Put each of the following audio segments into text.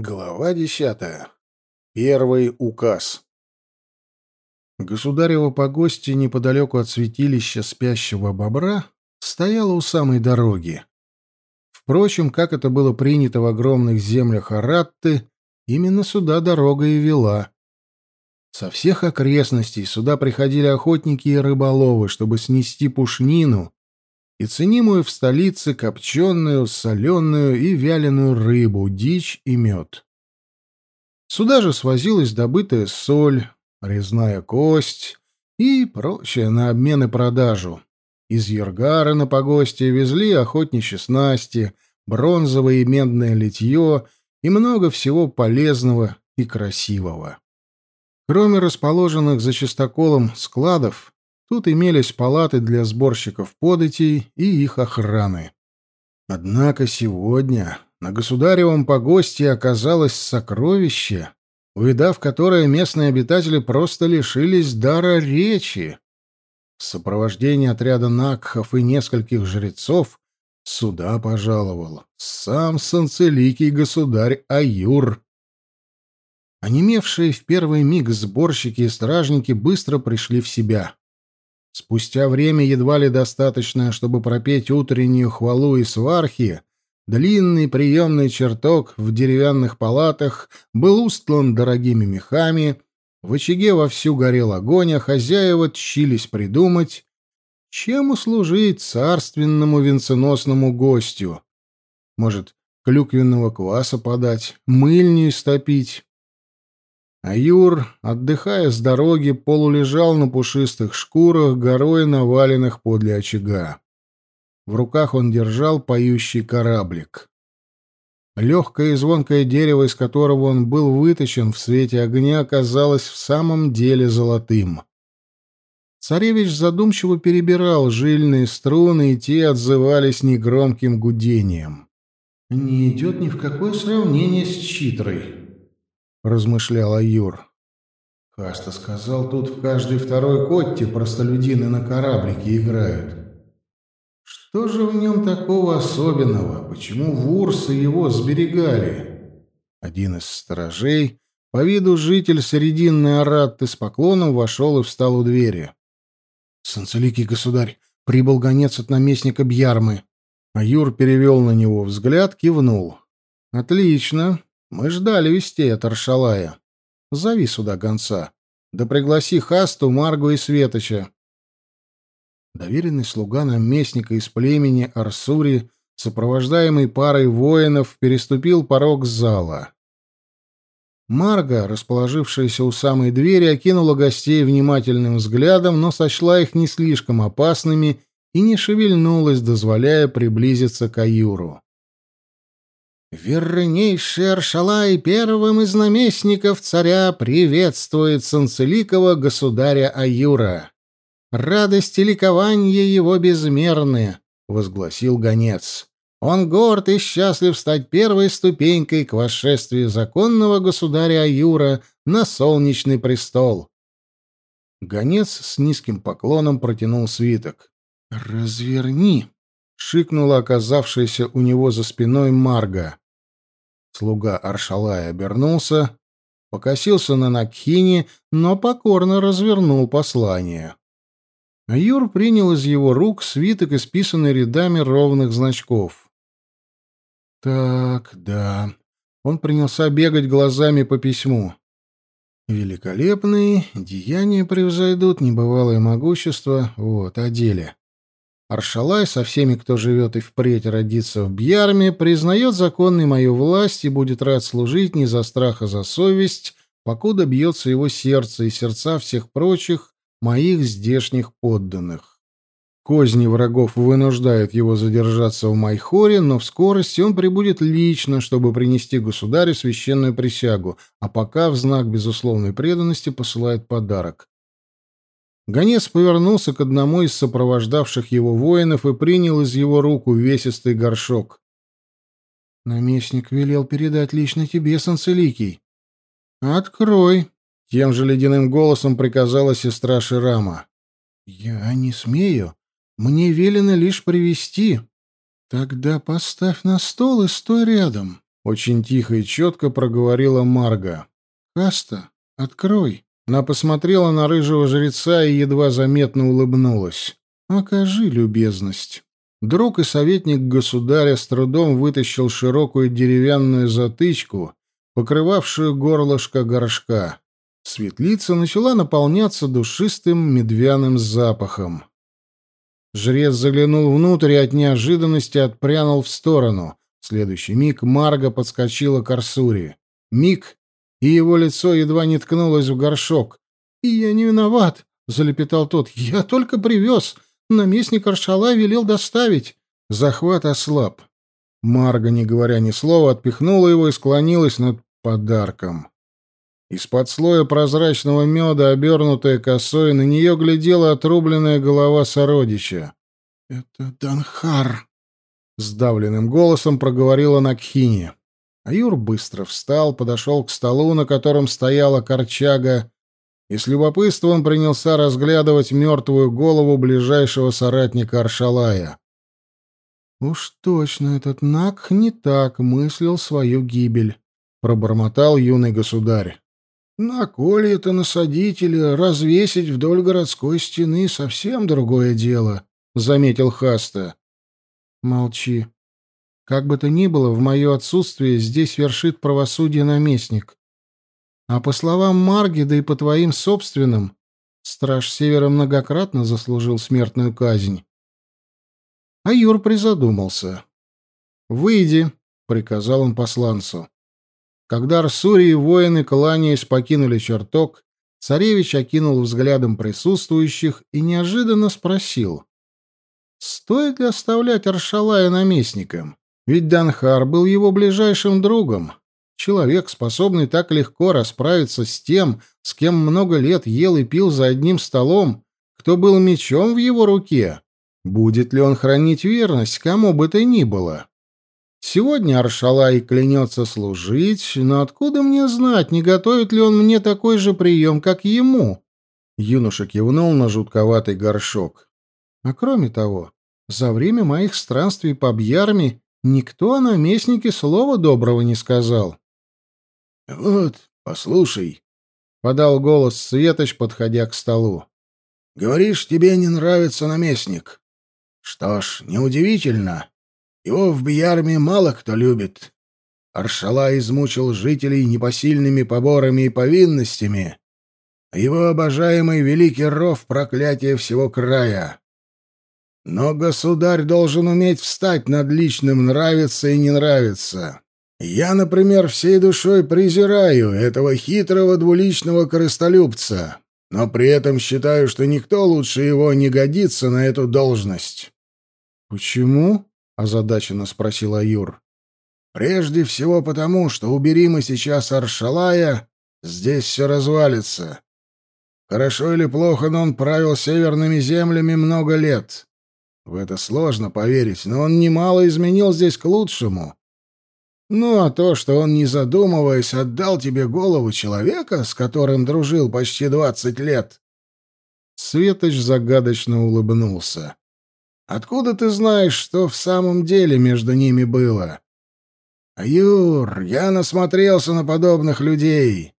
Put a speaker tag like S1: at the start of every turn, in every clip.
S1: Глава десятая. Первый указ. Государево погостье неподалеку от святилища спящего бобра стояло у самой дороги. Впрочем, как это было принято в огромных землях Аратты, именно сюда дорога и вела. Со всех окрестностей сюда приходили охотники и рыболовы, чтобы снести пушнину и ценимую в столице копченую, соленую и вяленую рыбу, дичь и мед. Сюда же свозилась добытая соль, резная кость и прочее на обмен и продажу. Из Ергара на погосте везли охотничьи снасти, бронзовое и медное литье и много всего полезного и красивого. Кроме расположенных за чистоколом складов, Тут имелись палаты для сборщиков податей и их охраны. Однако сегодня на государевом погосте оказалось сокровище, увидав которое местные обитатели просто лишились дара речи. В сопровождении отряда накхов и нескольких жрецов сюда пожаловал сам санцеликий государь Аюр. Онемевшие в первый миг сборщики и стражники быстро пришли в себя. Спустя время едва ли достаточно, чтобы пропеть утреннюю хвалу и свархи, длинный приемный чертог в деревянных палатах был устлан дорогими мехами, в очаге вовсю горел огонь, а хозяева тщились придумать, чем услужить царственному венценосному гостю. Может, клюквенного кваса подать, мыльню истопить. А Юр, отдыхая с дороги, полулежал на пушистых шкурах, горой наваленных подле очага. В руках он держал поющий кораблик. Легкое и звонкое дерево, из которого он был выточен в свете огня, казалось в самом деле золотым. Царевич задумчиво перебирал жильные струны, и те отзывались негромким гудением. «Не идет ни в какое сравнение с читрой», — размышлял Аюр. Каста сказал, тут в каждой второй котте простолюдины на кораблике играют. Что же в нем такого особенного? Почему вурсы его сберегали? Один из сторожей, по виду житель Срединной Аратты, с поклоном вошел и встал у двери. «Санцеликий государь, прибыл гонец от наместника Бьярмы». Аюр перевел на него взгляд, кивнул. «Отлично. Мы ждали вестей от Аршалая. Зови сюда гонца. Да пригласи Хасту, Маргу и Светоча. Доверенный слуга наместника из племени Арсури, сопровождаемый парой воинов, переступил порог зала. Марга, расположившаяся у самой двери, окинула гостей внимательным взглядом, но сочла их не слишком опасными и не шевельнулась, дозволяя приблизиться к Аюру. Вернейший Аршалай первым из наместников царя приветствует Санцеликова государя Аюра. Радость и ликование его безмерны, — возгласил гонец. Он горд и счастлив стать первой ступенькой к восшествию законного государя Аюра на солнечный престол. Гонец с низким поклоном протянул свиток. «Разверни!» шикнула оказавшаяся у него за спиной Марга. Слуга Аршалая обернулся, покосился на Накхини, но покорно развернул послание. Юр принял из его рук свиток, исписанный рядами ровных значков. Так, да. Он принялся бегать глазами по письму. Великолепные деяния превзойдут небывалое могущество. Вот, о деле. Аршалай со всеми, кто живет и впредь родится в Бьярме, признает законной мою власть и будет рад служить не за страх, а за совесть, покуда бьется его сердце и сердца всех прочих моих здешних подданных. Козни врагов вынуждают его задержаться в Майхоре, но в скорости он прибудет лично, чтобы принести государю священную присягу, а пока в знак безусловной преданности посылает подарок Гонец повернулся к одному из сопровождавших его воинов и принял из его рук увесистый горшок. «Наместник велел передать лично тебе, Санцеликий». «Открой», — тем же ледяным голосом приказала сестра Ширама. «Я не смею. Мне велено лишь привести. Тогда поставь на стол и стой рядом». Очень тихо и четко проговорила Марга. «Каста, открой!» Она посмотрела на рыжего жреца и едва заметно улыбнулась. «Окажи любезность». Друг и советник государя с трудом вытащил широкую деревянную затычку, покрывавшую горлышко горшка. Светлица начала наполняться душистым медвяным запахом. Жрец заглянул внутрь и от неожиданности отпрянул в сторону. В следующий миг Марга подскочила к Арсури. Миг, и его лицо едва не ткнулось в горшок. «И я не виноват», — залепетал тот. «Я только привез. Наместник Аршала велел доставить. Захват ослаб. Марга, не говоря ни слова, отпихнула его и склонилась над подарком. Из-под слоя прозрачного меда, обернутая косой, на нее глядела отрубленная голова сородича. — Это Данхар! — сдавленным голосом проговорила Накхини. Аюр быстро встал, подошел к столу, на котором стояла корчага, и с любопытством принялся разглядывать мертвую голову ближайшего соратника Аршалая. «Уж точно этот Нак не так мыслил свою гибель», — пробормотал юный государь. «На колье-то насадить или развесить вдоль городской стены — совсем другое дело», — заметил Хаста. «Молчи. Как бы то ни было, в мое отсутствие здесь вершит правосудие наместник. А по словам Марги, да и по твоим собственным, страж Севера многократно заслужил смертную казнь. А Юр призадумался. «Выйди», — приказал он посланцу. Когда Арсури и воины, кланяясь, покинули чертог, царевич окинул взглядом присутствующих и неожиданно спросил. «Стоит ли оставлять Аршалая наместником? Ведь Данхар был его ближайшим другом, Человек, способный так легко расправиться с тем, с кем много лет ел и пил за одним столом, кто был мечом в его руке, будет ли он хранить верность кому бы то ни было? Сегодня Аршалай клянется служить, но откуда мне знать, не готовит ли он мне такой же прием, как ему? Юноша кивнул на жутковатый горшок. А кроме того, за время моих странствий по Бьярме никто о наместнике слова доброго не сказал.
S2: «Вот, послушай», — подал голос Светоч, подходя к столу. «Говоришь, тебе не нравится наместник. Что ж, неудивительно. Его в Биярме мало кто любит. Аршала измучил жителей непосильными поборами и повинностями, его обожаемый великий ров — проклятие всего края. Но государь должен уметь встать над личным «нравится» и «не нравится». Я, например, всей душой презираю этого хитрого двуличного корыстолюбца, но при этом считаю, что никто лучше его не годится на эту должность.
S1: Почему? озадаченно спросил Аюр.
S2: Прежде всего потому, что убери мы сейчас Аршалая, здесь все развалится. Хорошо или плохо, но он правил северными землями много лет. В это сложно поверить, но он немало изменил здесь к лучшему. Ну, а то, что он, не задумываясь, отдал тебе голову человека, с которым дружил почти двадцать лет.
S1: Светоч загадочно улыбнулся.
S2: Откуда ты знаешь, что в самом деле между ними было? Юр, я насмотрелся на подобных людей.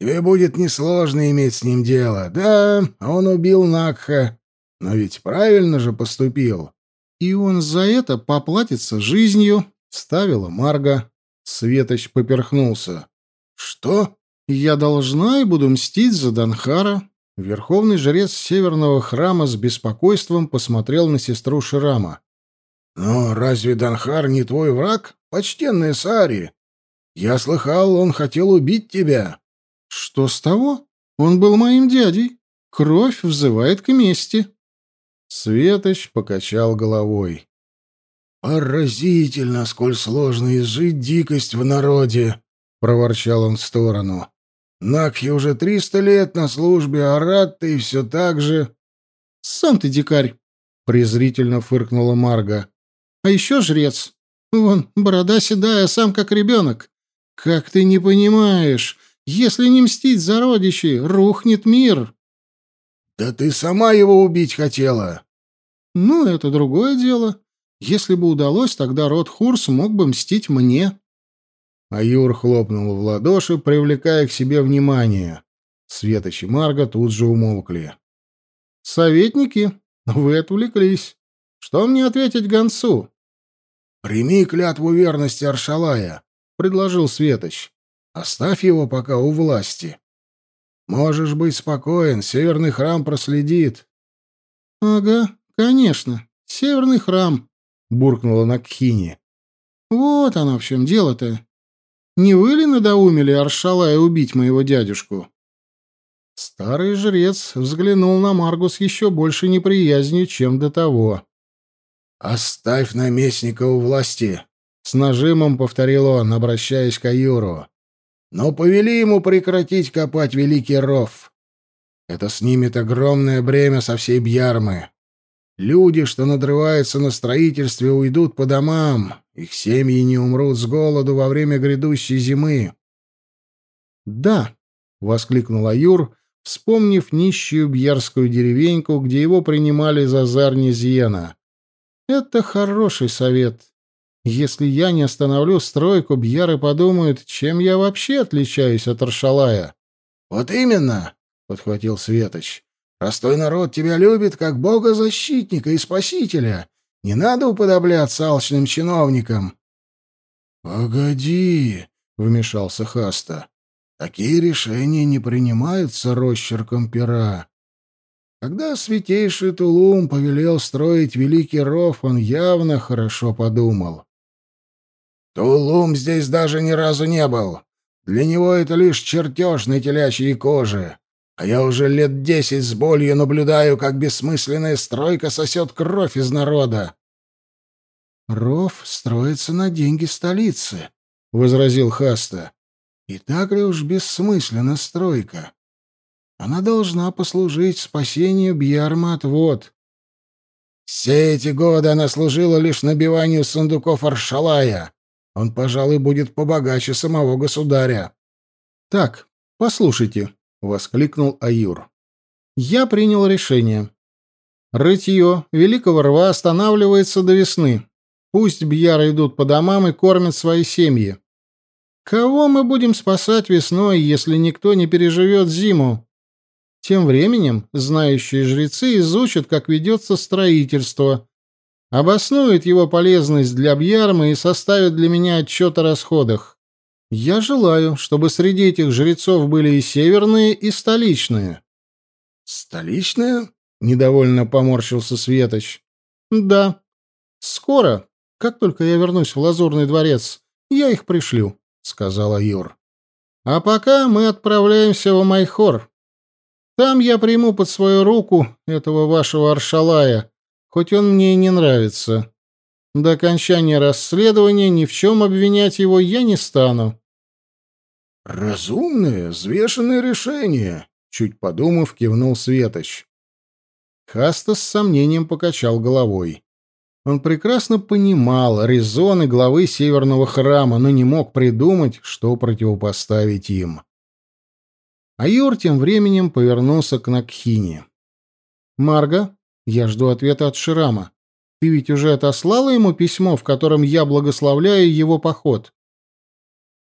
S2: Тебе будет несложно иметь с ним дело. Да, он убил Накха, но ведь правильно же поступил.
S1: И он за это поплатится жизнью, Ставила Марга. Светоч поперхнулся. «Что? Я должна и буду мстить за Данхара?» Верховный жрец северного храма с беспокойством посмотрел на сестру Ширама.
S2: «Но разве Данхар не твой враг, почтенная Сари? Я слыхал, он хотел убить тебя».
S1: «Что с того? Он был моим дядей. Кровь взывает к мести». Светоч покачал головой.
S2: «Поразительно, сколь сложно изжить дикость в народе!» — проворчал он в сторону. «Накхи уже триста лет на службе, а рад ты все так же...»
S1: «Сам ты дикарь!» — презрительно фыркнула Марга. «А еще жрец. Вон, борода седая, сам как ребенок. Как ты не понимаешь, если не мстить за родичей, рухнет мир!»
S2: «Да ты сама его убить хотела!»
S1: «Ну, это другое дело. Если бы удалось, тогда род Хурс мог бы мстить мне. Аюр хлопнул в ладоши, привлекая к себе внимание. Светоч и Марга тут же умолкли. «Советники, вы отвлеклись. Что мне ответить гонцу?»
S2: «Прими клятву верности Аршалая», — предложил Светоч. «Оставь его пока у власти. Можешь быть спокоен, Северный храм проследит».
S1: «Ага, конечно, Северный храм», — буркнула Накхини. «Вот оно в чем дело-то. Не вы ли надоумили Аршалая убить моего дядюшку?» Старый жрец взглянул на Маргу с еще больше неприязнью, чем до того.
S2: «Оставь наместника у власти», —
S1: с нажимом повторил он, обращаясь к Аюру.
S2: «Но повели ему прекратить копать великий ров. Это снимет огромное бремя со всей Бьярмы. Люди, что надрываются на строительстве, уйдут по домам, их семьи не умрут с голоду во время грядущей зимы».
S1: «Да», — воскликнул Аюр, вспомнив нищую бьярскую деревеньку, где его принимали за Зарнизьена. «Это хороший совет. Если я не остановлю стройку, бьяры подумают, чем я вообще отличаюсь от Аршалая».
S2: «Вот именно», — подхватил Светоч. «Простой народ тебя любит как бога-защитника и спасителя. Не надо уподобляться алчным чиновникам».
S1: «Погоди», — вмешался Хаста. Такие решения не принимаются росчерком пера. Когда святейший Тулум повелел строить великий ров, он явно хорошо подумал.
S2: «Тулум здесь даже ни разу не был. Для него это лишь чертеж на телячьей коже. А я уже лет десять с болью наблюдаю, как бессмысленная стройка сосет кровь из народа».
S1: «Ров строится на деньги столицы», — возразил Хаста. И так ли уж бессмысленна стройка? Она должна послужить спасению Бьярма от вод.
S2: Все эти годы она служила лишь набиванию сундуков Аршалая. Он, пожалуй, будет побогаче самого государя.
S1: — Так, послушайте, — воскликнул Аюр. — Я принял решение. Рытье Великого Рва останавливается до весны. Пусть бьяры идут по домам и кормят свои семьи. Кого мы будем спасать весной, если никто не переживет зиму? Тем временем знающие жрецы изучат, как ведется строительство, обоснуют его полезность для Бьярмы и составят для меня отчет о расходах. Я желаю, чтобы среди этих жрецов были и северные, и столичные.
S2: Столичные?
S1: Недовольно поморщился Светоч. Да. Скоро, как только я вернусь в Лазурный дворец, я их пришлю сказала Юр. А пока мы отправляемся в Майхор. Там я приму под свою руку этого вашего Аршалая, хоть он мне и не нравится. До окончания расследования ни в чем обвинять его я не стану.
S2: Разумное, взвешенное решение, чуть подумав, кивнул Светоч.
S1: Хаста с сомнением покачал головой. Он прекрасно понимал резоны главы Северного храма, но не мог придумать, что противопоставить им. А Юр тем временем повернулся к Накхине. «Марга, я жду ответа от Ширама. Ты ведь уже отослала ему письмо, в котором я благословляю его поход?»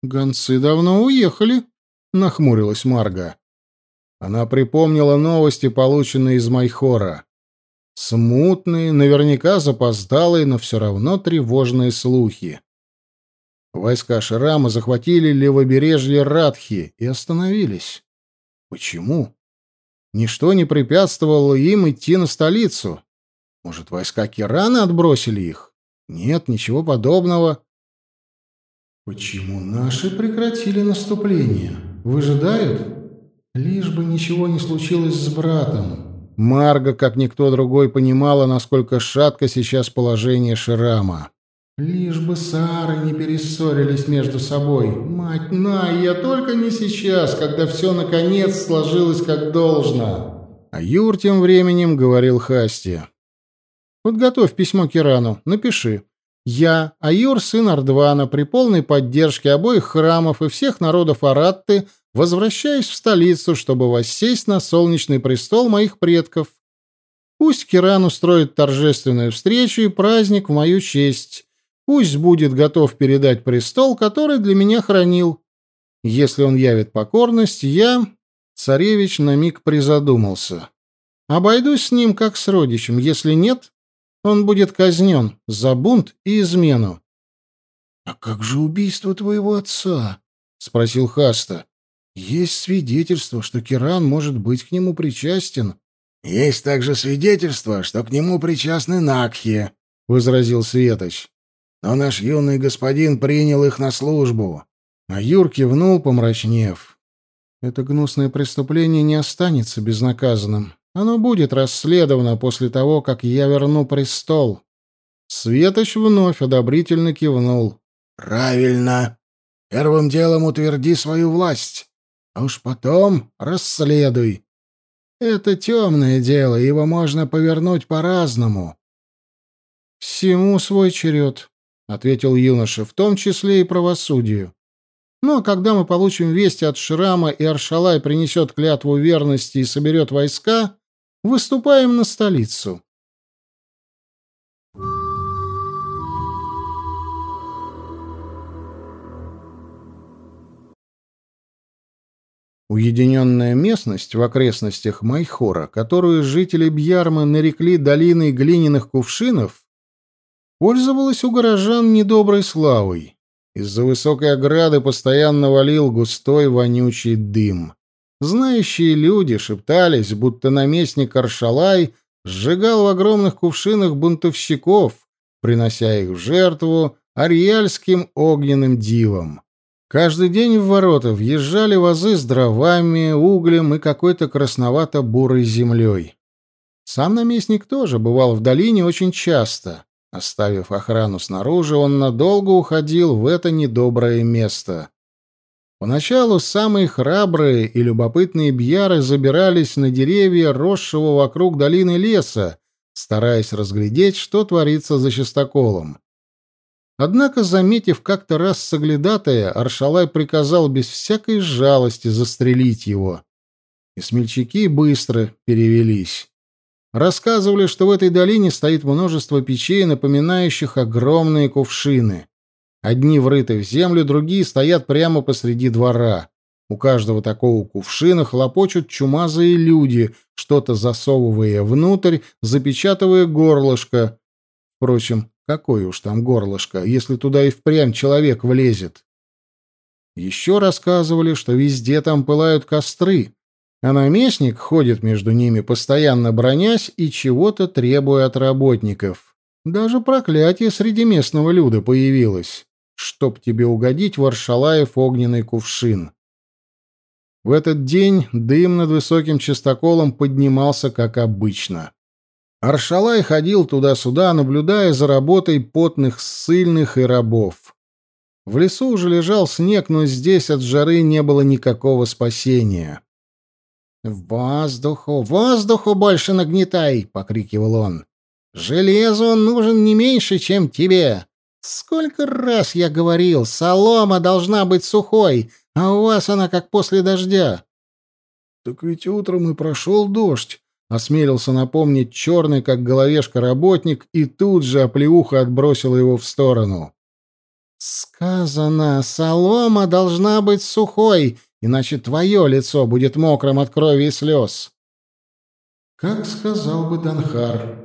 S1: «Гонцы давно уехали», — нахмурилась Марга. Она припомнила новости, полученные из Майхора. Смутные, наверняка запоздалые, но все равно тревожные слухи. Войска Шрама захватили левобережье Радхи и остановились. Почему? Ничто не препятствовало им идти на столицу. Может, войска Кирана отбросили их? Нет, ничего подобного. Почему наши прекратили наступление? Выжидают? Лишь бы ничего не случилось с братом. Марга, как никто другой, понимала, насколько шатко сейчас положение Ширама. «Лишь бы Сары не перессорились между собой. Мать на, я только не сейчас, когда все наконец сложилось как должно». А Юр тем временем говорил Хасти. «Подготовь письмо Кирану, напиши. Я, Аюр, сын Ардвана, при полной поддержке обоих храмов и всех народов Аратты, возвращаюсь в столицу, чтобы воссесть на солнечный престол моих предков. Пусть Киран устроит торжественную встречу и праздник в мою честь. Пусть будет готов передать престол, который для меня хранил. Если он явит покорность, я, царевич, на миг призадумался. Обойдусь с ним как с родичем, если нет, он будет казнен за бунт и измену.
S2: — А как же убийство твоего отца? — спросил Хаста. — Есть свидетельство, что Киран может быть к нему причастен. — Есть также свидетельство, что к нему причастны Накхи, — возразил Светоч. Но наш юный господин принял их на службу.
S1: А Юр кивнул, помрачнев. Это гнусное преступление не останется безнаказанным. Оно будет расследовано после того, как я верну престол. Светоч вновь одобрительно кивнул.
S2: Правильно. Первым делом утверди свою власть, а уж потом расследуй. Это темное дело, его можно повернуть по-разному.
S1: Всему свой черед, ответил юноша, в том числе и правосудию. Но когда мы получим вести от Шрама и Аршалай принесет клятву верности и соберет войска, выступаем на столицу. Уединенная местность в окрестностях Майхора, которую жители Бьярмы нарекли долиной глиняных кувшинов, пользовалась у горожан недоброй славой. Из-за высокой ограды постоянно валил густой вонючий дым. Знающие люди шептались, будто наместник Аршалай сжигал в огромных кувшинах бунтовщиков, принося их в жертву ариальским огненным дивам. Каждый день в ворота въезжали вазы с дровами, углем и какой-то красновато-бурой землей. Сам наместник тоже бывал в долине очень часто. Оставив охрану снаружи, он надолго уходил в это недоброе место. Поначалу самые храбрые и любопытные бьяры забирались на деревья, росшего вокруг долины леса, стараясь разглядеть, что творится за частоколом. Однако, заметив как-то раз соглядатая, Аршалай приказал без всякой жалости застрелить его. И смельчаки быстро перевелись. Рассказывали, что в этой долине стоит множество печей, напоминающих огромные кувшины. Одни врыты в землю, другие стоят прямо посреди двора. У каждого такого кувшина хлопочут чумазые люди, что-то засовывая внутрь, запечатывая горлышко. Впрочем, какое уж там горлышко, если туда и впрямь человек влезет. Еще рассказывали, что везде там пылают костры, а наместник ходит между ними, постоянно бронясь и чего-то требуя от работников. Даже проклятие среди местного люда появилось, чтоб тебе угодить в Аршалаев огненный кувшин. В этот день дым над высоким частоколом поднимался, как обычно. Аршалай ходил туда-сюда, наблюдая за работой потных ссыльных и рабов. В лесу уже лежал снег, но здесь от жары не было никакого спасения.
S3: «Воздуху, воздуху больше нагнетай!» — покрикивал он. «Железу он нужен не меньше, чем тебе. Сколько раз я говорил, солома должна быть сухой, а у вас она как после дождя».
S1: «Так ведь утром и прошел дождь», — осмелился напомнить черный, как головешка, работник, и тут же оплеуха отбросила его в сторону.
S3: «Сказано, солома должна быть сухой, иначе твое лицо будет мокрым от крови и слез.
S1: Как сказал бы Данхар.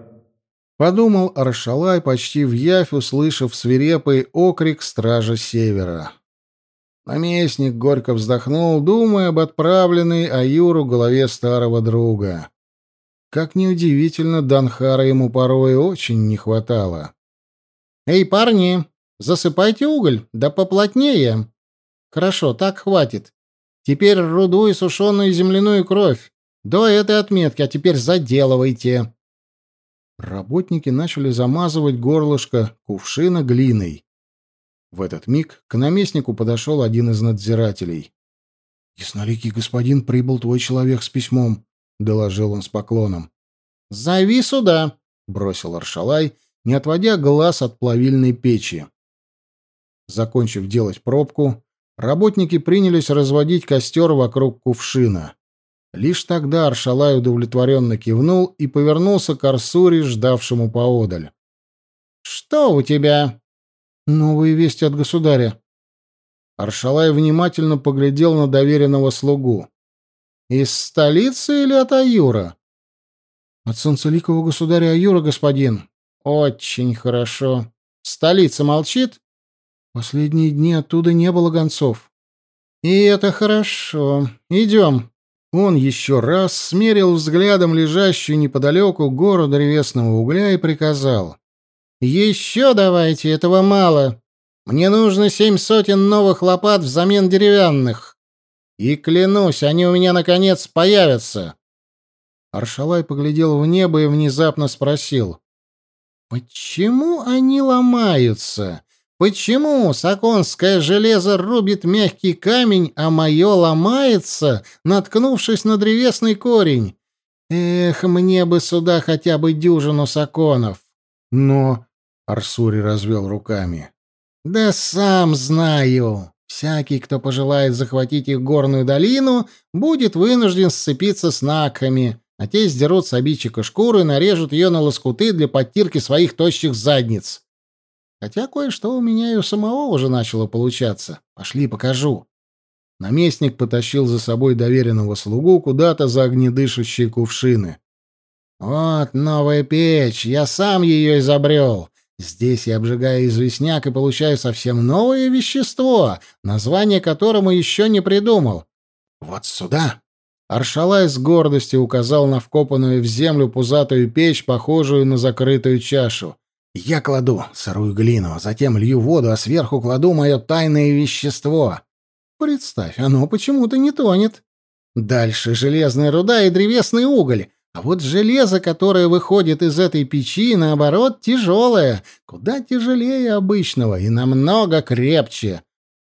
S1: Подумал Аршалай, почти в явь услышав свирепый окрик стража севера. Наместник горько вздохнул, думая об отправленной Аюру голове старого друга. Как неудивительно, Данхара ему порой очень не хватало.
S3: «Эй, парни, засыпайте уголь, да поплотнее. Хорошо, так хватит. Теперь руду и сушеную земляную кровь. До этой отметки, а теперь заделывайте.
S1: Работники начали замазывать горлышко кувшина глиной. В этот миг к наместнику подошел один из надзирателей. «Ясноликий господин, прибыл твой человек с письмом», — доложил он с поклоном.
S3: «Зови сюда», — бросил Аршалай, не отводя глаз от плавильной печи.
S1: Закончив делать пробку, Работники принялись разводить костер вокруг кувшина. Лишь тогда Аршалай удовлетворенно кивнул и повернулся к Арсуре, ждавшему поодаль.
S3: «Что у тебя?»
S1: Новые вести от государя. Аршалай внимательно поглядел на доверенного слугу. Из столицы или от Аюра? От солнцеликого государя Аюра, господин. Очень хорошо. Столица молчит? Последние дни оттуда не было гонцов. И это хорошо. Идем. Он еще раз смерил взглядом лежащую неподалеку гору древесного угля и приказал. «Еще давайте, этого мало. Мне нужно семь сотен новых лопат взамен деревянных. И клянусь, они у меня наконец появятся». Аршалай поглядел в небо и внезапно спросил. «Почему они ломаются? Почему саконское железо рубит мягкий камень, а мое ломается, наткнувшись на древесный корень? Эх, мне бы сюда хотя бы дюжину саконов. Но... Арсури развел руками. Да сам знаю. Всякий, кто пожелает захватить их горную долину, будет вынужден сцепиться с накхами, а те сдерут с обидчика шкуру и нарежут ее на лоскуты для подтирки своих тощих задниц. Хотя кое-что у меня и у самого уже начало получаться. Пошли, покажу. Наместник потащил за собой доверенного слугу куда-то за огнедышащие кувшины. «Вот новая печь, я сам ее изобрел. Здесь я обжигаю известняк и получаю совсем новое вещество, название которому еще не придумал. Вот сюда!» Аршалай с гордостью указал на вкопанную в землю пузатую печь, похожую на закрытую чашу. Я кладу сырую глину, затем лью воду, а сверху кладу мое тайное вещество. Представь, оно почему-то не тонет. Дальше железная руда и древесный уголь. А вот железо, которое выходит из этой печи, наоборот, тяжелое, куда тяжелее обычного и намного крепче.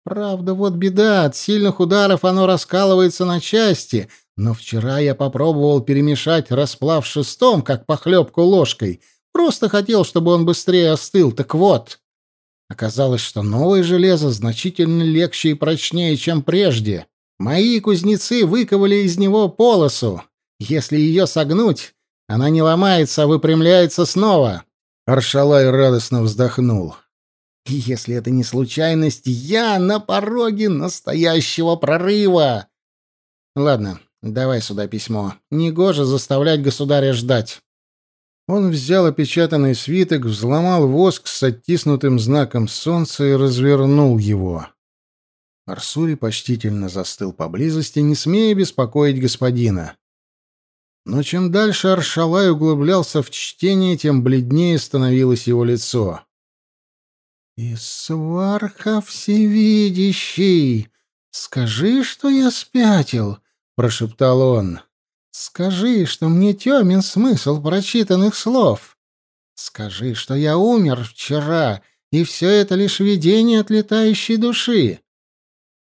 S1: Правда, вот беда, от сильных ударов оно раскалывается на части, но вчера я попробовал перемешать расплав шестом, как похлебку ложкой — Просто хотел, чтобы он быстрее остыл. Так вот, оказалось, что новое железо значительно легче и прочнее, чем прежде. Мои кузнецы выковали из него полосу. Если ее согнуть, она не ломается, а выпрямляется снова. Аршалай радостно вздохнул. Если это не случайность, я на пороге настоящего прорыва. Ладно, давай сюда письмо. Негоже заставлять государя ждать. Он взял опечатанный свиток, взломал воск с оттиснутым знаком солнца и развернул его. Арсури почтительно застыл поблизости, не смея беспокоить господина. Но чем дальше Аршалай углублялся в чтение, тем бледнее становилось его лицо. «Исварха всевидящий, скажи, что я спятил», — прошептал он. Скажи, что мне темен смысл прочитанных слов. Скажи, что я умер вчера, и все это лишь видение отлетающей души.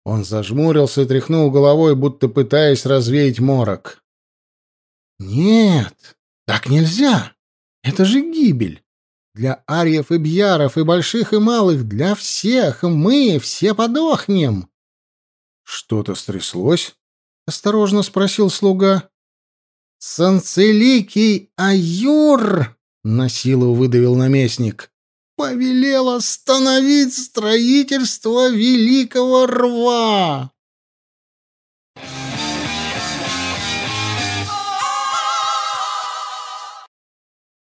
S1: Он зажмурился и тряхнул головой, будто пытаясь развеять морок. Нет, так нельзя. Это же гибель. Для арьев и бьяров, и больших, и малых, для всех. Мы все подохнем. Что-то стряслось? Осторожно спросил слуга. Санцеликий Аюр, на силу выдавил наместник, повелел остановить строительство великого рва.